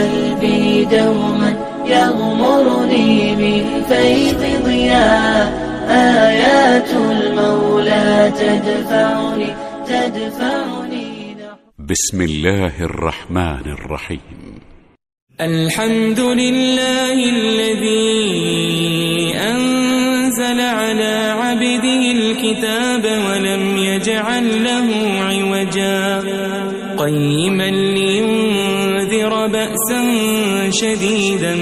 قلبي دوما يغمرني من فيض ضياء. آيات المولى تدفعني تدفعني. بسم الله الرحمن الرحيم. الحمد لله الذي أنزل على عبده الكتاب ولم يجعل له عوجا. قيما لينذر بأسا شديدا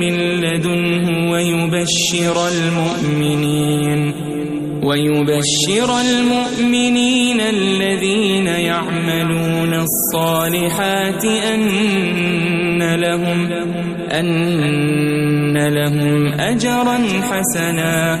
من لدنه ويبشر المؤمنين ويبشر المؤمنين الذين يعملون الصالحات أن لهم أن لهم أجرا حسنا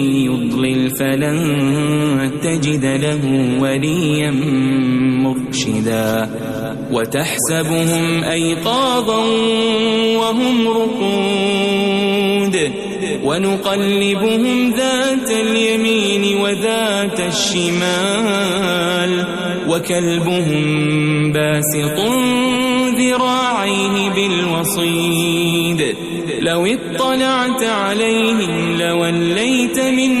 فلن تجد له وليا مرشدا. وتحسبهم أيقاظا وهم رقود. ونقلبهم ذات اليمين وذات الشمال. وكلبهم باسط ذراعيه بالوصيد. لو اطلعت عليهم لوليت منهم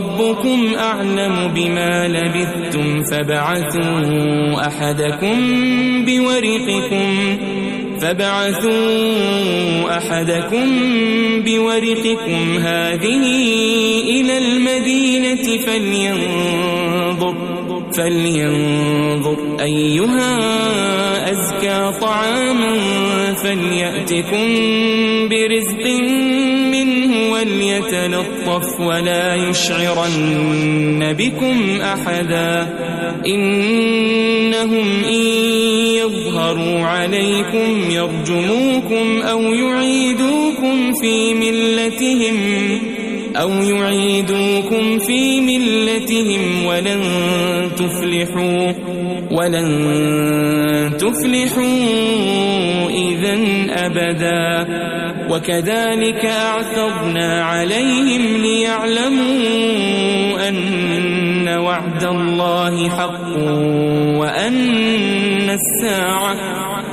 ربكم أعلم بما لبثتم فبعثوا أحدكم بورقكم فبعثوا أحدكم بورقكم هذه إلى المدينة فلينظر فلينظر أيها أزكى طعاما فليأتكم برزق وليتلطف ولا يشعرن بكم أحدا. إنهم إن يظهروا عليكم يرجموكم أو يعيدوكم في ملتهم أو يعيدوكم في ملتهم ولن تفلحوا ولن تفلحوا إذا أبدا. وكذلك أعثرنا عليهم ليعلموا أن وعد الله حق وأن الساعة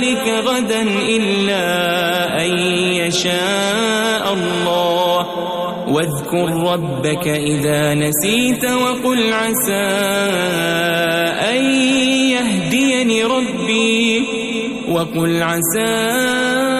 ذلك غدا إلا أن يشاء الله. واذكر ربك إذا نسيت وقل عسى أن يهديني ربي. وقل عسى أن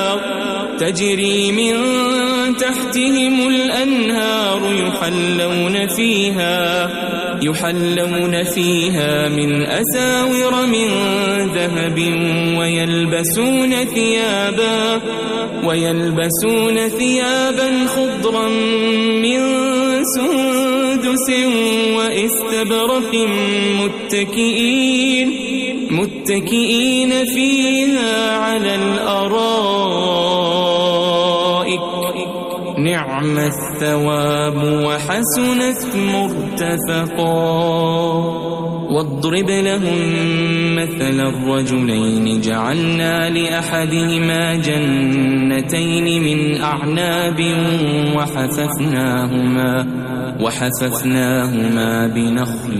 تجري من تحتهم الأنهار يحلون فيها يحلون فيها من أساور من ذهب ويلبسون ثيابا ويلبسون ثيابا خضرا من سندس وإستبرق متكئين. متكئين فيها على الأرائك. نعم الثواب وحسنت مرتفقا. واضرب لهم مثل الرجلين. جعلنا لأحدهما جنتين من أعناب وحففناهما وحففناهما بنخل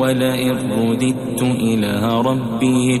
ولئن رددت إلى ربي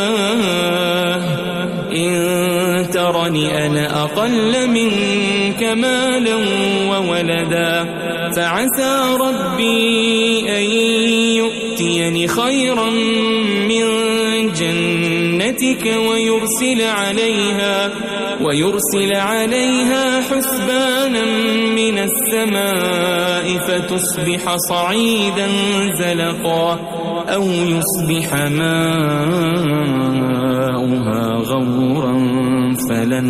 ترني أنا أقل منك مالا وولدا. فعسى ربي أن يؤتيني خيرا من جنتك ويرسل عليها ويرسل عليها حسبانا من السماء فتصبح صعيدا زلقا. أو يصبح ماؤها غورا فلن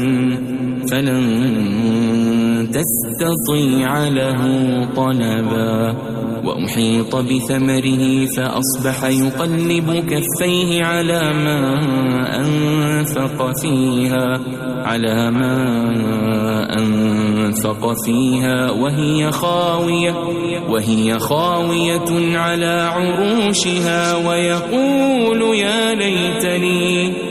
فلن تستطيع له طلبا. وأحيط بثمره فأصبح يقلب كفيه على ما أنفق فيها على ما أنفق فيها. وهي خاوية وهي خاوية على عروشها. ويقول يا ليتني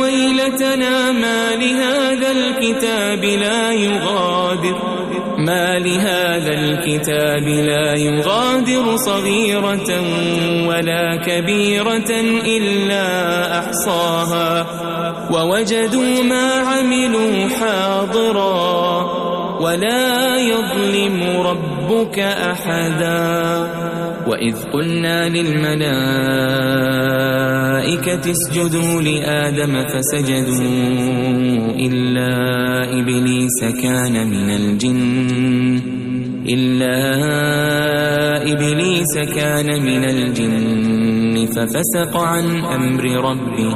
ويلتنا ما لهذا الكتاب لا يغادر ما لهذا الكتاب لا يغادر صغيرة ولا كبيرة إلا أحصاها ووجدوا ما عملوا حاضرا ولا يظلم ربك أحدا وإذ قلنا للملائكة اسجدوا لآدم فسجدوا إلا إبليس كان من الجن إلا إبليس كان من الجن ففسق عن أمر ربه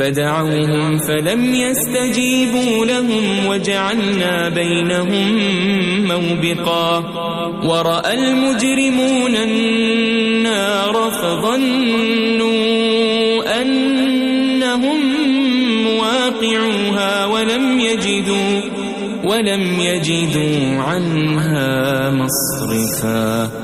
فدعوهم فلم يستجيبوا لهم وجعلنا بينهم موبقا. ورأى المجرمون النار فظنوا أنهم مواقعوها ولم يجدوا ولم يجدوا عنها مصرفا.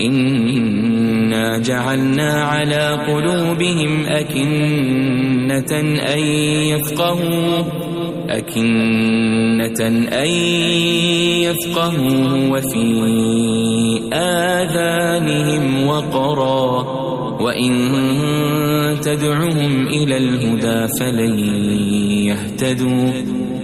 إنا جعلنا على قلوبهم أكنة أن يفقهوا أكنة أن يفقهوا وفي آذانهم وقرا وإن تدعهم إلى الهدى فلن يهتدوا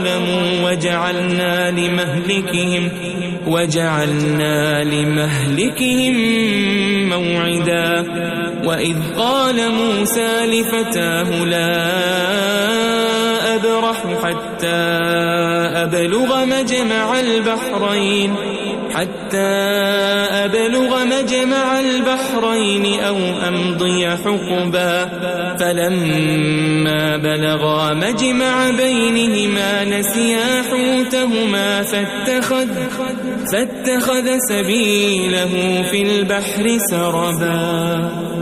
ظلموا وجعلنا لمهلكهم وجعلنا لمهلكهم موعدا. وإذ قال موسى لفتاه لا أبرح حتى أبلغ مجمع البحرين. حتى أبلغ مجمع البحرين أو أمضي حقبا. فلما بلغا مجمع بينهما نسيا حوتهما فاتخذ, فاتخذ سبيله في البحر سربا.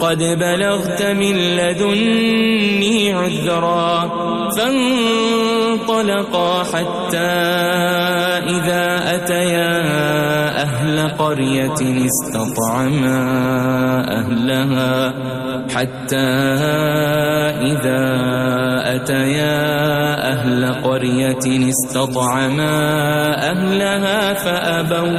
قد بلغت من لدني عذرا فانطلقا حتى إذا أتيا أهل قرية استطعما أهلها حتى إذا أتيا أهل قرية استطعما أهلها فأبوا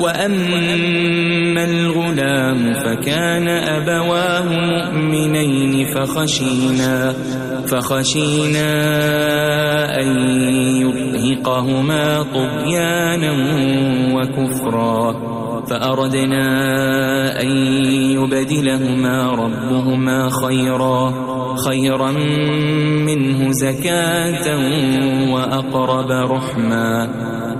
وأما الغلام فكان أبواه مؤمنين فخشينا فخشينا أن يرهقهما طغيانا وكفرا فأردنا أن يبدلهما ربهما خيرا خيرا منه زكاة وأقرب رحما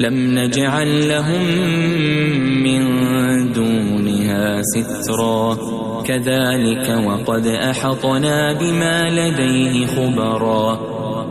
لم نجعل لهم من دونها سترا. كذلك وقد أحطنا بما لديه خبرا.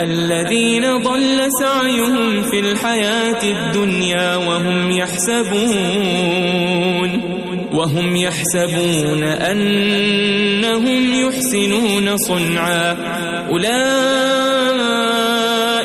الذين ضل سعيهم في الحياة الدنيا وهم يحسبون وهم يحسبون أنهم يحسنون صنعا. أولئك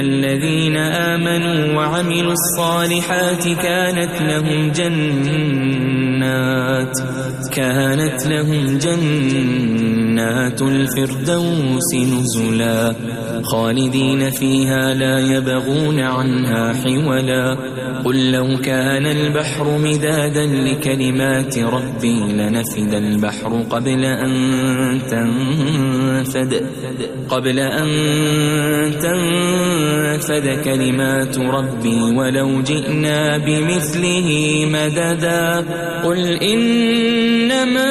الذين آمنوا وعملوا الصالحات كانت لهم جنات كانت لهم جنات الفردوس نزلا خالدين فيها لا يبغون عنها حولا. قل لو كان البحر مدادا لكلمات ربي لنفد البحر قبل أن تنفد قبل أن تنفد كلمات ربي ولو جئنا بمثله مددا. قل إنما